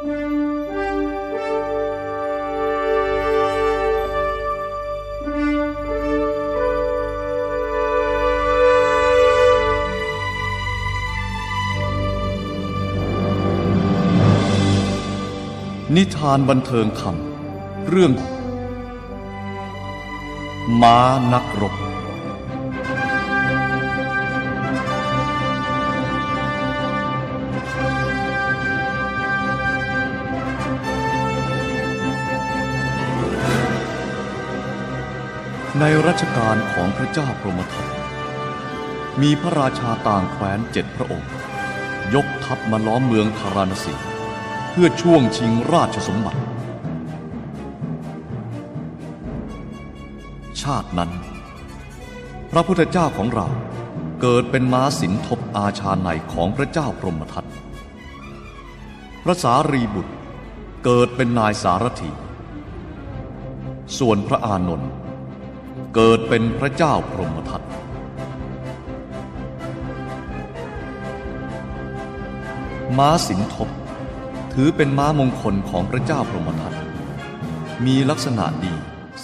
นิทานบันเทิงคำเรื่อง ม้านักรบ ในรัชกาลของพระเจ้าพรหมทัตมีพระราชาต่างแคว้นเจ็ดพระองค์ ยกทัพมาล้อมเมืองพารณสี เพื่อช่วงชิงราชสมบัติ ชาตินั้น พระพุทธเจ้าของเราเกิดเป็นม้าสินทบอาชาในของพระเจ้าพรหมทัตพระสารีบุตรเกิดเป็นนายสารถี ส่วนพระอานนท์ เกิดเป็นพระเจ้าพรหมทัตม้าสินทบ ถือเป็นม้ามงคลของพระเจ้าพรหมทัตมีลักษณะดี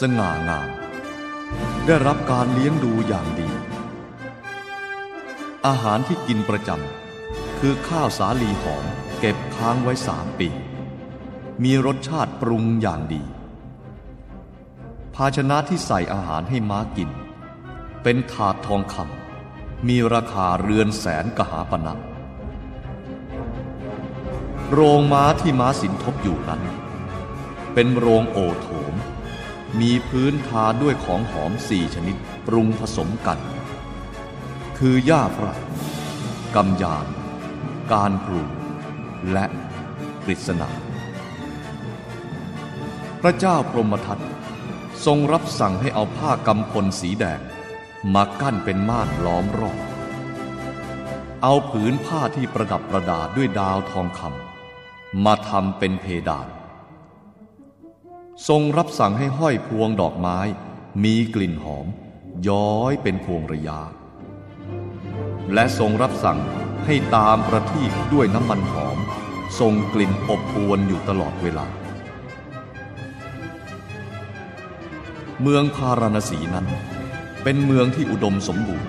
สง่างาม ได้รับการเลี้ยงดูอย่างดี อาหารที่กินประจำคือข้าวสาลีหอมเก็บค้างไว้สามปี มีรสชาติปรุงอย่างดี ภาชนะที่ใส่อาหารให้ม้ากิน เป็นถาดทองคำมีราคาเรือนแสนกหาปณะโรงม้าที่ม้าสินทบอยู่นั้น เป็นโรงโอโถม มีพื้นทาด้วยของหอมสี่ชนิดปรุงผสมกัน คือหญ้าฝรั่งกำยาน การปลูและกฤษณาพระเจ้าพรหมทัต ทรงรับสั่งให้เอาผ้ากำพลสีแดง มากั้นเป็นม่านล้อมรอบ เอาผืนผ้าที่ประดับประดาด้วยดาวทองคำมาทำเป็นเพดาน ทรงรับสั่งให้ห้อยพวงดอกไม้ มีกลิ่นหอม ย้อยเป็นพวงระยาและทรงรับสั่งให้ตามประทีปด้วยน้ำมันหอมทรงกลิ่นอบอวนอยู่ตลอดเวลา เมืองพาราณสีนั้น เป็นเมืองที่อุดมสมบูรณ์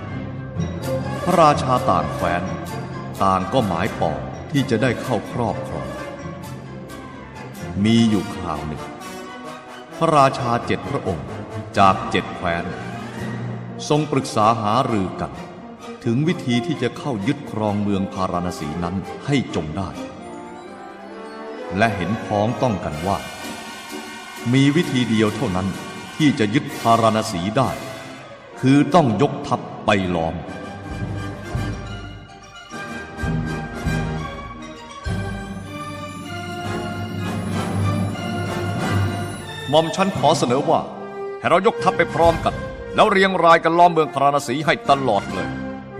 พระราชาต่างแคว้นต่างก็หมายปองที่จะได้เข้าครอบครอง มีอยู่คราวหนึ่ง พระราชาเจ็ดพระองค์จากเจ็ดแคว้น ทรงปรึกษาหารือกัน ถึงวิธีที่จะเข้ายึดครองเมืองพาราณสีนั้นให้จงได้ และเห็นพ้องต้องกันว่า มีวิธีเดียวเท่านั้น ที่จะยึดพาราณสีได้ คือต้องยกทัพไปล้อม หม่อมฉันขอเสนอว่า ให้เรายกทัพไปพร้อมกัน แล้วเรียงรายกันล้อมเมืองพาราณสีให้ตลอดเลย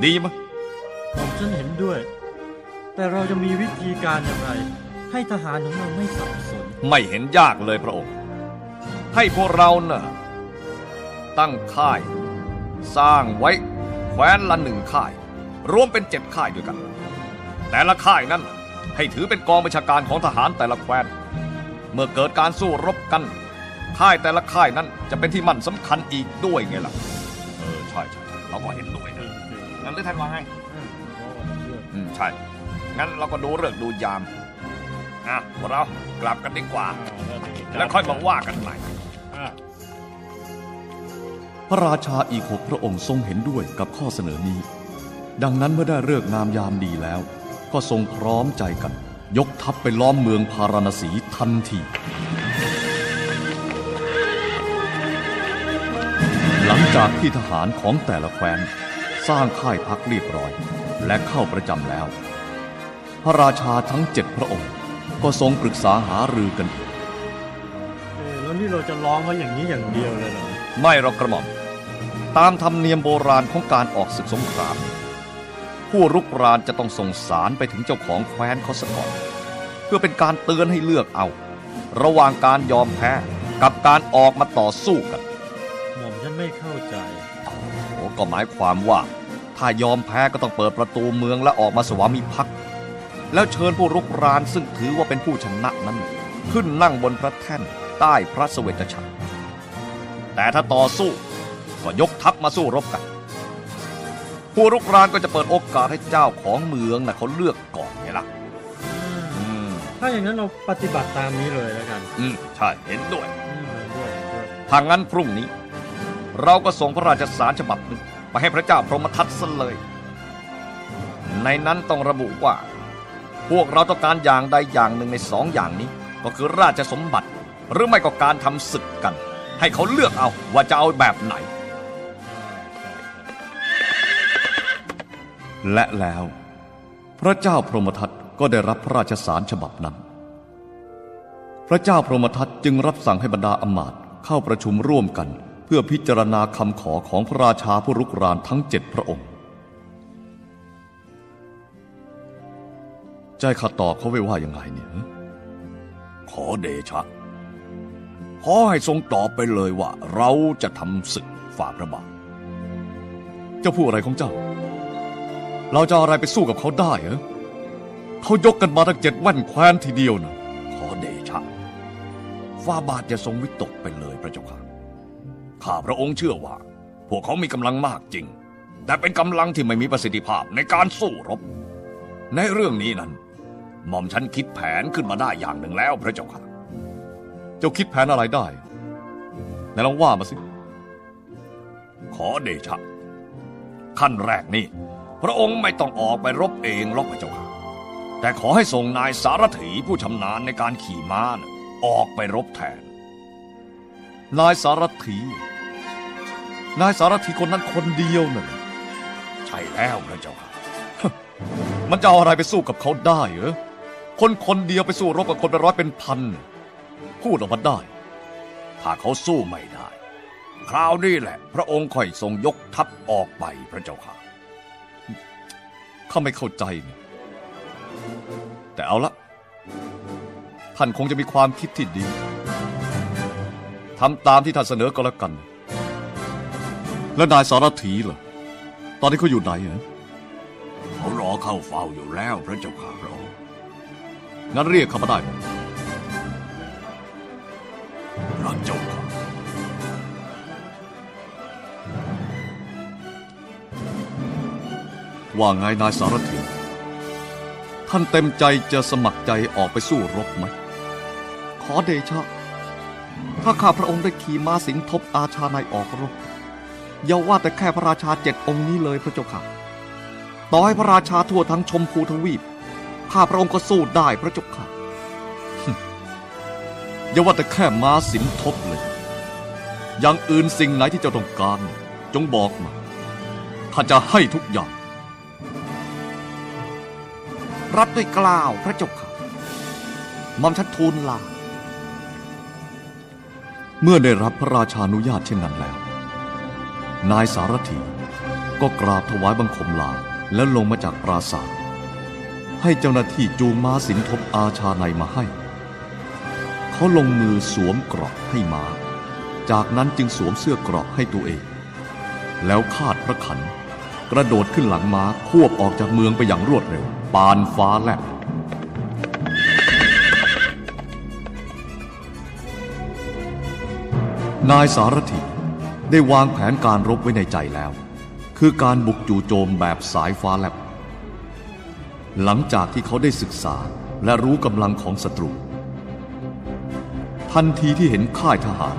ดีไหมผมฉันเห็นด้วย แต่เราจะมีวิธีการอย่างไร ให้ทหารของเราไม่สับสน ไม่เห็นยากเลยพระองค์ ให้พวกเราเน่ะตั้งค่าย สร้างไว้แคว้นละหนึ่งค่าย รวมเป็นเจ็ดค่ายด้วยกัน แต่ละค่ายนั้น ให้ถือเป็นกองบัญชาการของทหารแต่ละแคว้น เมื่อเกิดการสู้รบกัน ค่ายแต่ละค่ายนั้นจะเป็นที่มั่นสำคัญอีกด้วยไงล่ะ เออใช่ใช่เราก็เห็นด้วยนะงั้นหรือท่านว่าไงอืมใช่ งั้นเราก็ดูเรื่องดูยามอะพวกเรากลับกันดีกว่า แล้วค่อยมาว่ากันใหม่พ ระราชาอีกหกพระองค์ทรงเห็นด้วยกับข้อเสนอนี้ ดังนั้นเมื่อได้เลิกษ์งามยามดีแล้ว ก็ทรงพร้อมใจกัน ยกทัพไปล้อมเมืองพาราณสีทันที หลังจากที่ทหารของแต่ละแคว้นสร้างค่ายพักเรียบร้อย และเข้าประจำแล้ว พระราชาทั้งเจ็ดพระองค์ ก็ทรงปรึกษาหารือกันอีกเออแล้วนี่เราจะร้องเขาอย่างนี้อย่างเดียวเลยเหรอไม่หรอกกระหม่อม ตามธรรมเนียมโบราณของการออกศึกสงคราม ผู้รุกรานจะต้องส่งสารไปถึงเจ้าของแคว้นเขาสก่อน เพื่อเป็นการเตือนให้เลือกเอา ระหว่างการยอมแพ้กับการออกมาต่อสู้กัน หม่อมฉันไม่เข้าใจโอ้ก็หมายความว่า ถ้ายอมแพ้ก็ต้องเปิดประตูเมืองและออกมาสวามิภักดิ์แล้วเชิญผู้รุกรานซึ่งถือว่าเป็นผู้ชนะนั้น ขึ้นนั่งบนพระแท่นใต้พระเสวตฉัตรแต่ถ้าต่อสู้ ก็ยกทัพมาสู้รบกัน ผู้รุกรานก็จะเปิดโอกาสให้เจ้าของเมืองนะเขาเลือกก่อนไงล่ะอืมถ้าอย่างนั้นเราปฏิบัติตามนี้เลยแล้วกัน อืมใช่เห็นด้วยอืมเห็นด้วยเห็นด้วยถ้างั้นพรุ่งนี้ เราก็ส่งพระราชสารฉบับหนึ่งไปให้พระเจ้าพรหมทัตซะเลย ในนั้นต้องระบุว่า พวกเราต้องการอย่างใดอย่างหนึ่งในสองอย่างนี้ ก็คือราชสมบัติ หรือไม่ก็การทำศึกกัน ให้เขาเลือกเอาว่าจะเอาแบบไหน และแล้ว พระเจ้าพรหมทัตก็ได้รับพระราชสารฉบับนั้น พระเจ้าพรหมทัตจึงรับสั่งให้บรรดาอำมาตย์เข้าประชุมร่วมกัน เพื่อพิจารณาคำขอของพระราชาผู้รุกรานทั้งเจ็ดพระองค์ ใจข้าตอบเขาไว้ว่ายังไงเนี่ยฮะขอเดชะ ขอให้ทรงตอบไปเลยว่าเราจะทำศึกฝ่าพระบาทเจ้าพูดอะไรของเจ้า เราจะเอาอะไรไปสู้กับเขาได้เหรอเขายกกันมาทั้งเจ็ดแว่นแคว้นทีเดียวนะขอเดชะฝ่าบาทจะทรงวิตกไปเลยพระเจ้าค่ะ ข้าพระองค์เชื่อว่า พวกเขามีกำลังมากจริง แต่เป็นกำลังที่ไม่มีประสิทธิภาพในการสู้รบ ในเรื่องนี้นั้นหม่อมฉันคิดแผนขึ้นมาได้อย่างหนึ่งแล้วพระเจ้าค่ะ เจ้าคิดแผนอะไรได้ไหนลองว่ามาสิ ขอเดชะ ขั้นแรกนี่ พระองค์ไม่ต้องออกไปรบเองหรอกพระเจ้าค่ะ แต่ขอให้ส่งนายสารถีผู้ชำนาญในการขี่ม้านะออกไปรบแทน นายสารถีนายสารถีคนนั้นคนเดียวน่ะใช่แล้วพระเจ้าค่ะ มันจะเอาอะไรไปสู้กับเขาได้เหรอคนคนเดียวไปสู้รบกับคนเป็นร้อยเป็นพัน พูดออกมาได้ ถ้าเขาสู้ไม่ได้ คราวนี้แหละ พระองค์ค่อยทรงยกทัพออกไปพระเจ้าค่ะ ข้าไม่เข้าใจเนี่ยแต่เอาละท่านคงจะมีความคิดที่ดีทำตามที่ท่านเสนอก็แล้วกัน แล้วนายสารถีล่ะ ตอนนี้เขาอยู่ไหนเหรอเขารอเข้าเฝ้าอยู่แล้วพระเจ้าค่ะพระองค์งั้นเรียกเขามาได้ไหมพระเจ้า ว่าไงนายสารถีท่านเต็มใจจะสมัครใจออกไปสู้รบไหม ขอเดชะ ถ้าข้าพระองค์ได้ขี่ม้าสิงทบอาชาในออกรบอย่าว่าแต่แค่พระราชาเจ็ดองค์นี้เลยพระเจ้าค่ะ ต่อให้พระราชาทั่วทั้งชมพูทวีป ข้าพระองค์ก็สู้ได้พระเจ้าค่ะ อย่าว่าแต่แค่ม้าสินทบเลย อย่างอื่นสิ่งไหนที่เจ้าต้องการ จงบอกมา ข้าจะให้ทุกอย่าง รับด้วยกล่าวพระเจ้าค่ะมอมชันทูลลา เมื่อได้รับพระราชานุญาตเช่นนั้นแล้ว นายสารถีก็กราบถวายบังคมลาแล้วลงมาจากปราสาทให้เจ้าหน้าที่จูงม้าสินทบอาชาในมาให้ เขาลงมือสวมเกราะให้ม้า จากนั้นจึงสวมเสื้อเกราะให้ตัวเอง แล้วคาดพระขัน กระโดดขึ้นหลังม้าควบออกจากเมืองไปอย่างรวดเร็ว ปานฟ้าแลบนายสารถีได้วางแผนการรบไว้ในใจแล้ว คือการบุกจู่โจมแบบสายฟ้าแลบ หลังจากที่เขาได้ศึกษาและรู้กำลังของศัตรู ทันทีที่เห็นค่ายทหาร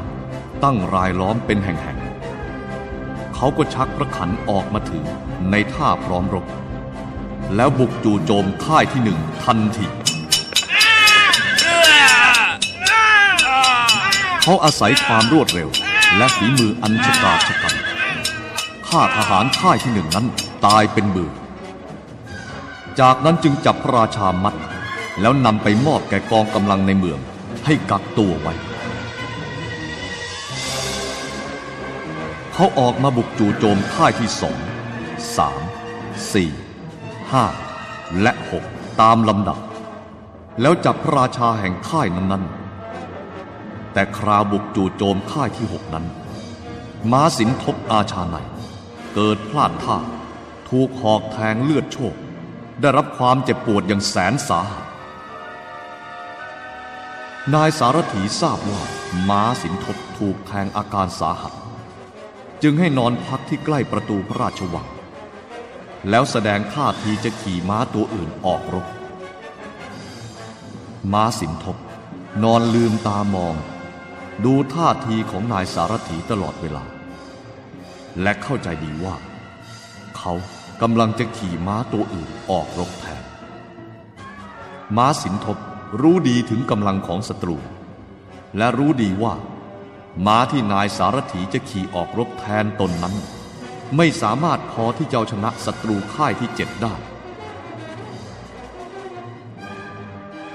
ตั้งรายล้อมเป็นแห่งๆ เขาก็ชักพระขันออกมาถือในท่าพร้อมรบ แล้วบุกจู่โจมค่ายที่หนึ่งทันที เขาอาศัยความรวดเร็ว และฝีมืออันชกาจชกันฆ่าทหารค่ายที่หนึ่งนั้นตายเป็นเบือจากนั้นจึงจับพระราชามัด แล้วนำไปมอบแก่กองกำลังในเมืองให้กักตัวไว้ เขาออกมาบุกจู่โจมค่ายที่สองสามสี่ ห้าและหกตามลำดับ แล้วจับพระราชาแห่งค่ายนั้น ๆ แต่คราวบุกจู่โจมค่ายที่หกนั้น ม้าสินทบอาชาในเกิดพลาดท่า ถูกหอกแทงเลือดโชก ได้รับความเจ็บปวดอย่างแสนสาหัสนายสารถีทราบว่าม้าสินทบถูกแทงอาการสาหัส จึงให้นอนพักที่ใกล้ประตูพระราชวัง แล้วแสดงท่าทีจะขี่ม้าตัวอื่นออกรบ ม้าสินทบนอนลืมตามอง ดูท่าทีของนายสารถีตลอดเวลา และเข้าใจดีว่า เขากำลังจะขี่ม้าตัวอื่นออกรบแทน ม้าสินทบรู้ดีถึงกำลังของศัตรู และรู้ดีว่า ม้าที่นายสารถีจะขี่ออกรบแทนตนนั้น ไม่สามารถพอที่จะเอาชนะศัตรูค่ายที่เจ็ดได้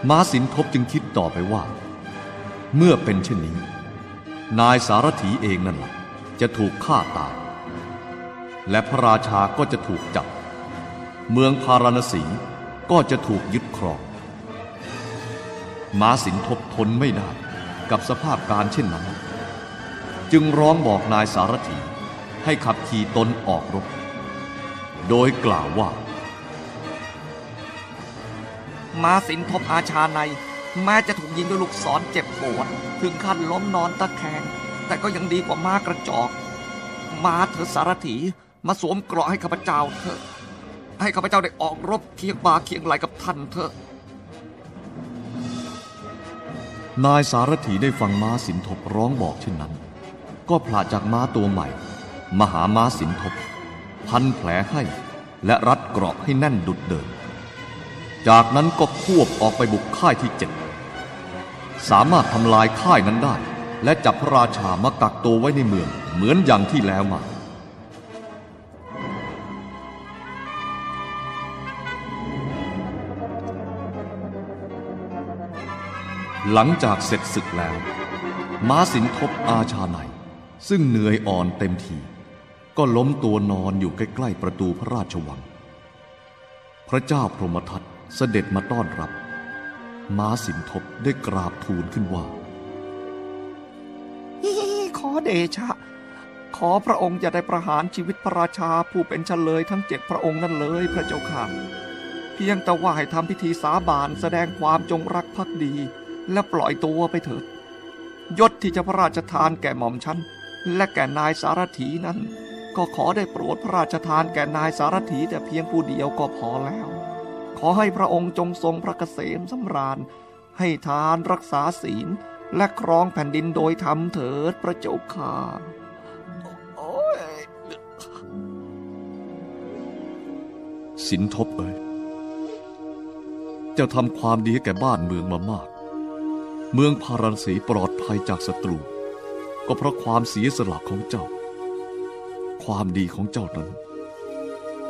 ม้าสินทบจึงคิดต่อไปว่า เมื่อเป็นเช่นนี้ นายสารถีเองนั่นแหละจะถูกฆ่าตาย และพระราชาก็จะถูกจับ เมืองพาราณสีก็จะถูกยึดครอง ม้าสินทบทนไม่ได้กับสภาพการเช่นนั้น จึงร้องบอกนายสารถี ให้ขับขี่ตนออกรบ โดยกล่าวว่ามาสินทบอาชาในแม้จะถูกยิงด้วยลูกศรเจ็บปวด ถึงขั้นล้มนอนตะแคง แต่ก็ยังดีกว่าม้ากระจอกมาเถอะสารถีมาสวมเกราะให้ข้าพเจ้าเถอะให้ข้าพเจ้าได้ออกรบเคียงบ่าเคียงไหลกับท่านเถอะ นายสารถีได้ฟังม้าสินทบร้องบอกเช่นนั้น ก็ผลาจากม้าตัวใหม่ มหาม้าสินทบพันแผลให้และรัดเกราะให้แน่นดุดเดิมจากนั้นก็ควบออกไปบุกค่ายที่เจ็ดสามารถทำลายค่ายนั้นได้ และจับพระราชามากักตัวไว้ในเมืองเหมือนอย่างที่แล้วมาหลังจากเสร็จศึกแล้ว ม้าสินทบอาชาในซึ่งเหนื่อยอ่อนเต็มที ก็ล้มตัวนอนอยู่ใกล้ๆประตูพระราชวัง พระเจ้าพรหมทัตเสด็จมาต้อนรับ ม้าสินทบได้กราบทูลขึ้นว่าขอเดชะ ขอพระองค์อย่าได้ประหารชีวิตพระราชาผู้เป็นเฉลยทั้งเจ็ดพระองค์นั่นเลยพระเจ้าค่ะ เพียงแต่ว่าให้ทำพิธีสาบานแสดงความจงรักภักดี และปล่อยตัวไปเถิด ยศที่จะพระราชทานแก่หม่อมฉันและแก่นายสารถีนั้น ก็ขอได้โปรดพระราชทานแก่นายสารถีแต่เพียงผู้เดียวก็พอแล้ว ขอให้พระองค์จงทรงพระเกษมสำราญ ให้ทานรักษาศีลและครองแผ่นดินโดยธรรมเถิดพระเจ้าค่ะสินทบเอ้ยเจ้าทำความดีให้แก่บ้านเมืองมามาก เมืองพาราณสีปลอดภัยจากศัตรู ก็เพราะความเสียสละของเจ้า ความดีของเจ้านั้น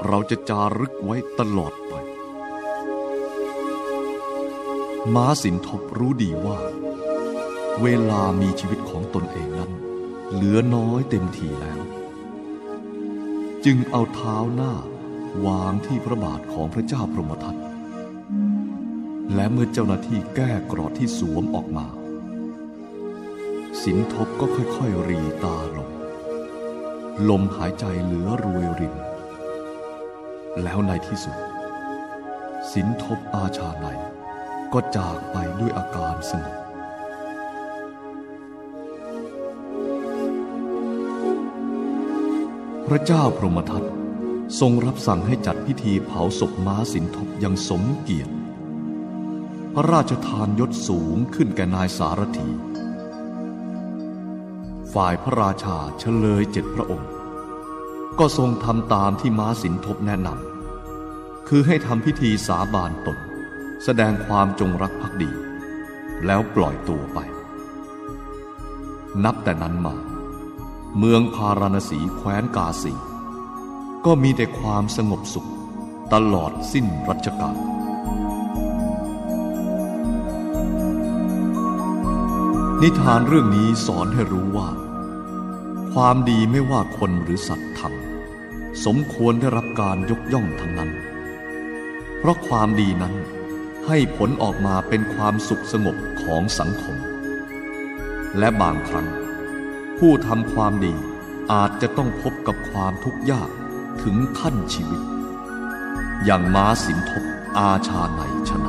เราจะจารึกไว้ตลอดไป ม้าสินทบรู้ดีว่า เวลามีชีวิตของตนเองนั้น เหลือน้อยเต็มทีแล้ว จึงเอาเท้าหน้าวางที่พระบาทของพระเจ้าพรหมทัตและเมื่อเจ้าหน้าที่แก้กรอดที่สวมออกมา สินทบก็ค่อยๆรีตาลง ลมหายใจเหลือรวยริน แล้วในที่สุด สินทบอาชาในก็จากไปด้วยอาการสงบพระเจ้าพรหมทัตทรงรับสั่งให้จัดพิธีเผาศพม้าสินทบอย่างสมเกียรติ พระราชทานยศสูงขึ้นแก่นายสารถี ฝ่ายพระราชาเฉลยเจ็ดพระองค์ ก็ทรงทำตามที่ม้าสินทบแนะนำคือให้ทำพิธีสาบานตน แสดงความจงรักภักดี แล้วปล่อยตัวไป นับแต่นั้นมา เมืองพาราณสีแคว้นกาสีก็มีแต่ความสงบสุข ตลอดสิ้นรัชกาล นิทานเรื่องนี้สอนให้รู้ว่า ความดีไม่ว่าคนหรือสัตว์ทำสมควรได้รับการยกย่องทั้งนั้น เพราะความดีนั้นให้ผลออกมาเป็นความสุขสงบของสังคม และบางครั้ง ผู้ทำความดีอาจจะต้องพบกับความทุกข์ยากถึงขั้นชีวิต อย่างม้าสินทบอาชาในชนะ